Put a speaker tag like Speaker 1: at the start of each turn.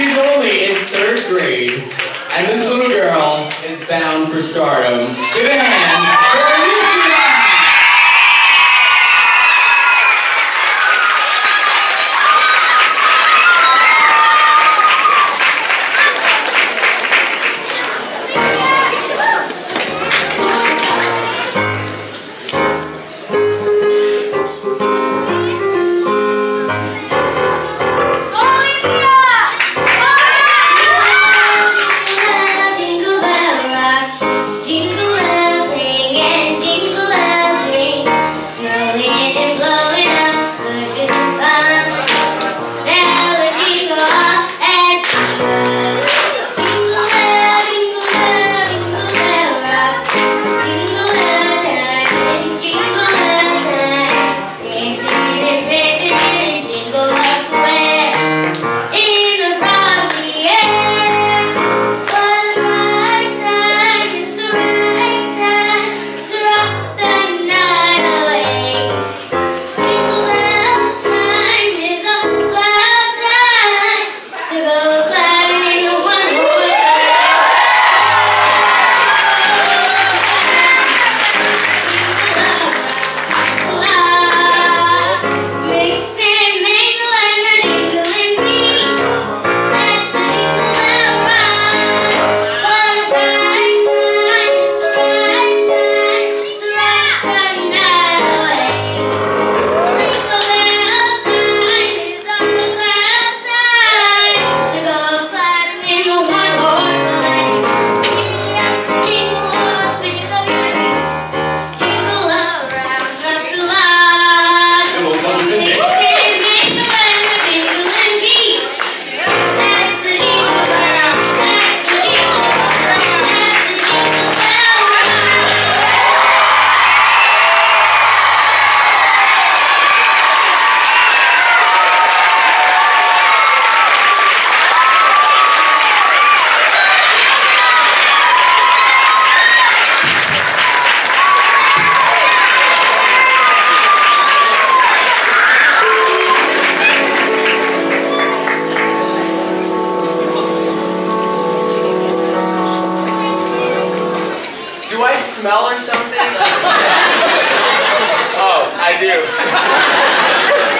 Speaker 1: She's only in third grade, and this little girl is bound for stardom. Give a hand
Speaker 2: smell or something? oh, I do.